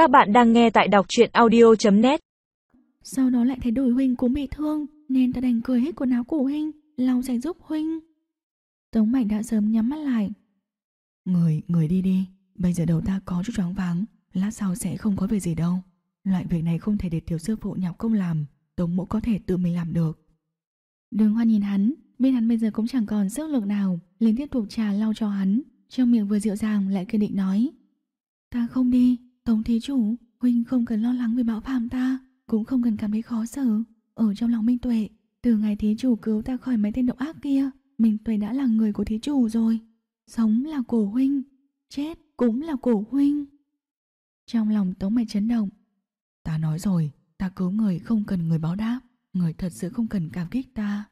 Các bạn đang nghe tại đọc truyện audio.net Sau đó lại thấy đổi huynh cũng bị thương Nên ta đành cười hết quần áo của huynh Lau sạch giúp huynh. Tống Mạnh đã sớm nhắm mắt lại. Người, người đi đi Bây giờ đầu ta có chút choáng váng Lát sau sẽ không có việc gì đâu. Loại việc này không thể để tiểu sư phụ nhọc công làm Tống mộ có thể tự mình làm được. Đường hoa nhìn hắn Bên hắn bây giờ cũng chẳng còn sức lực nào liền tiếp tục trà lau cho hắn Trong miệng vừa dịu dàng lại kiên định nói Ta không đi Tống thí chủ, Huynh không cần lo lắng về bão phạm ta, Cũng không cần cảm thấy khó xử. Ở trong lòng Minh Tuệ, Từ ngày thí chủ cứu ta khỏi mấy tên độc ác kia, Minh Tuệ đã là người của thí chủ rồi. Sống là cổ huynh, Chết cũng là cổ huynh. Trong lòng Tống Mạch chấn động, Ta nói rồi, Ta cứu người không cần người báo đáp, Người thật sự không cần cảm kích ta.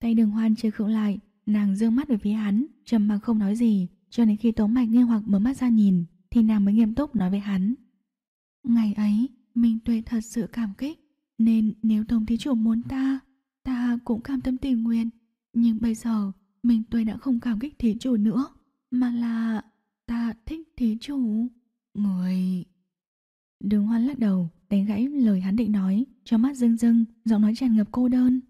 Tay đường hoan chưa khựng lại, Nàng dương mắt về phía hắn, trầm mặc không nói gì, Cho đến khi Tống Mạch nghe hoặc mở mắt ra nhìn thì nàng mới nghiêm túc nói với hắn. Ngày ấy, Minh Tuệ thật sự cảm kích. Nên nếu Tổng Thí Chủ muốn ta Ta cũng cam tâm tình nguyện. Nhưng bây giờ, Minh Tuệ đã không cảm kích Thí Chủ nữa, Mà là ta thích Thí Chủ. Người... Đường hoan lắc đầu, Đánh gãy lời hắn định nói Cho mắt rưng rưng, Giọng nói tràn ngập cô đơn.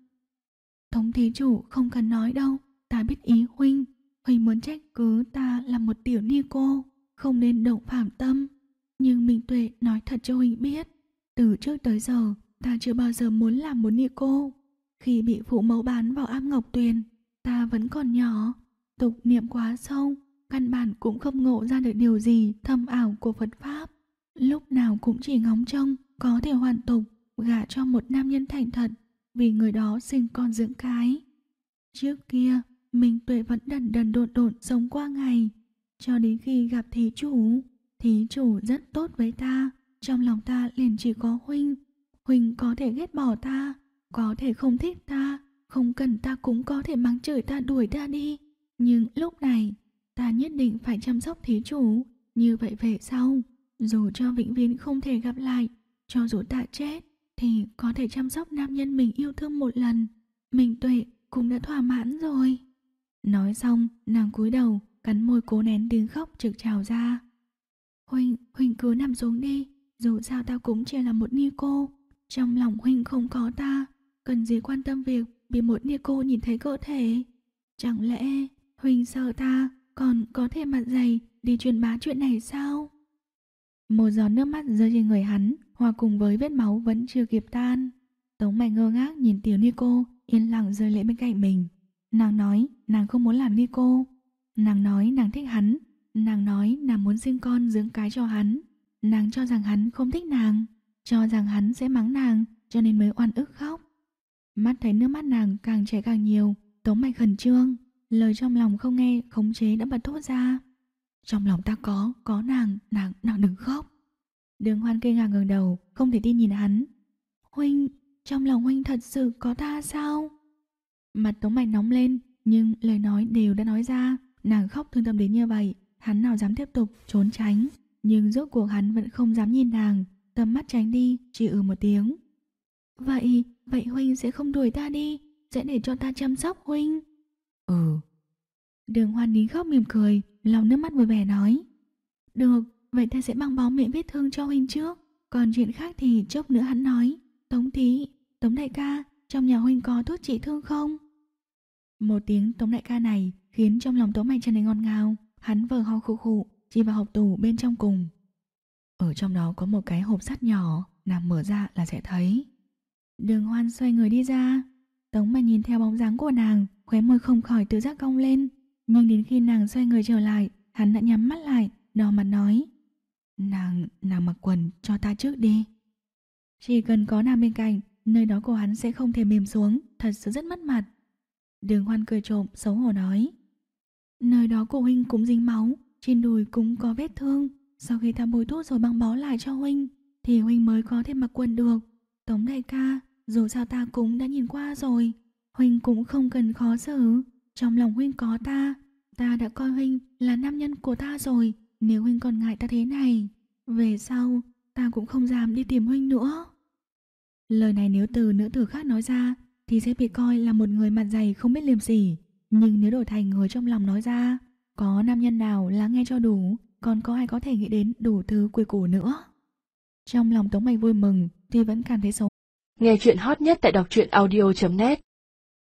Thống thí chủ không cần nói đâu, Ta biết ý huynh. Huynh muốn trách cứ ta là một tiểu ni cô. Không nên động phạm tâm. Nhưng Minh Tuệ nói thật cho huynh biết Từ trước tới giờ Ta chưa bao giờ muốn làm một ni cô. Khi bị phụ mẫu bán vào áp ngọc tuyền Ta vẫn còn nhỏ. Tục niệm quá sâu Căn bản cũng không ngộ ra được điều gì Thâm ảo của Phật Pháp. Lúc nào cũng chỉ ngóng trông Có thể hoàn tục Gả cho một nam nhân thành thật vì người đó sinh con dưỡng cái. Trước kia, Minh Tuệ vẫn đần đần đột đột sống qua ngày, cho đến khi gặp thí chủ. Thí chủ rất tốt với ta, trong lòng ta liền chỉ có Huynh. Huynh có thể ghét bỏ ta, có thể không thích ta, không cần ta cũng có thể mắng chửi ta đuổi ta đi. Nhưng lúc này, ta nhất định phải chăm sóc thí chủ, như vậy về sau, dù cho vĩnh viễn không thể gặp lại, cho dù ta chết, thì có thể chăm sóc nam nhân mình yêu thương một lần. Mình tuệ cũng đã thỏa mãn rồi. Nói xong, nàng cúi đầu, cắn môi cố nén tiếng khóc trực trào ra. Huynh, Huynh cứ nằm xuống đi, dù sao tao cũng chỉ là một ni cô. Trong lòng Huynh không có ta, cần gì quan tâm việc bị một ni cô nhìn thấy cơ thể. Chẳng lẽ Huynh sợ ta còn có thể mặt dày đi truyền bá chuyện này sao? Một giọt nước mắt rơi trên người hắn, hòa cùng với vết máu vẫn chưa kịp tan. Tống mày ngơ ngác nhìn tiểu Nico, yên lặng rơi lệ bên cạnh mình. Nàng nói nàng không muốn làm Nico. Nàng nói nàng thích hắn. Nàng nói nàng muốn sinh con dưỡng cái cho hắn. Nàng cho rằng hắn không thích nàng. Cho rằng hắn sẽ mắng nàng, cho nên mới oan ức khóc. Mắt thấy nước mắt nàng càng chảy càng nhiều, tống mạch khẩn trương. Lời trong lòng không nghe, khống chế đã bật thốt ra. Trong lòng ta có, có nàng, nàng, nàng đừng khóc. Đường hoan kinh ngạc ngẩng đầu, không thể tin nhìn hắn. Huynh, trong lòng huynh thật sự có ta sao? Mặt tống mạch nóng lên, nhưng lời nói đều đã nói ra. Nàng khóc thương tâm đến như vậy, hắn nào dám tiếp tục trốn tránh. Nhưng rốt cuộc hắn vẫn không dám nhìn nàng, tầm mắt tránh đi, chỉ ừ một tiếng. Vậy, vậy huynh sẽ không đuổi ta đi, sẽ để cho ta chăm sóc huynh. Ừ. Đường hoan nín khóc mỉm cười, lòng nước mắt vui vẻ nói. Được, vậy ta sẽ băng bó miệng vết thương cho huynh trước. Còn chuyện khác thì chốc nữa hắn nói. Tống thí, Tống đại ca, trong nhà huynh có thuốc trị thương không? Một tiếng Tống đại ca này khiến trong lòng Tống Mạnh trở nên ngon ngào. Hắn vờ ho khụ khụ, chỉ vào hộp tủ bên trong cùng. Ở trong đó có một cái hộp sắt nhỏ, nàng mở ra là sẽ thấy. Đường hoan xoay người đi ra. Tống Mạnh nhìn theo bóng dáng của nàng, khóe môi không khỏi tự giác cong lên. Nhưng đến khi nàng xoay người trở lại, hắn đã nhắm mắt lại, đỏ mặt nói. Nàng, nàng mặc quần cho ta trước đi. Chỉ cần có nàng bên cạnh, nơi đó của hắn sẽ không thể mềm xuống, thật sự rất mất mặt. Đường hoan cười trộm, xấu hổ nói. Nơi đó của huynh cũng dính máu, trên đùi cũng có vết thương. Sau khi ta bôi thuốc rồi băng bó lại cho huynh, thì huynh mới có thể mặc quần được. Tống đại ca, dù sao ta cũng đã nhìn qua rồi. Huynh cũng không cần khó xử. Trong lòng huynh có ta, ta đã coi huynh là nam nhân của ta rồi. Nếu huynh còn ngại ta thế này, về sau ta cũng không dám đi tìm huynh nữa. Lời này nếu từ nữ tử khác nói ra thì sẽ bị coi là một người mặt dày không biết liềm sỉ. Nhưng nếu đổi thành người trong lòng nói ra, có nam nhân nào lắng nghe cho đủ, còn có ai có thể nghĩ đến đủ thứ quỷ củ nữa. Trong lòng Tống Mạch vui mừng thì vẫn cảm thấy xấu. Nghe chuyện hot nhất tại đọc truyện audio.net